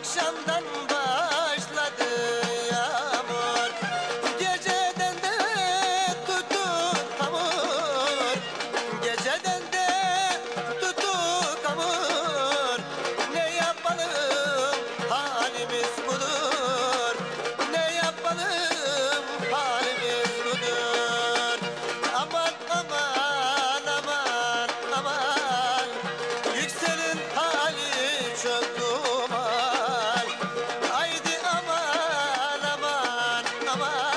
akşamdan ama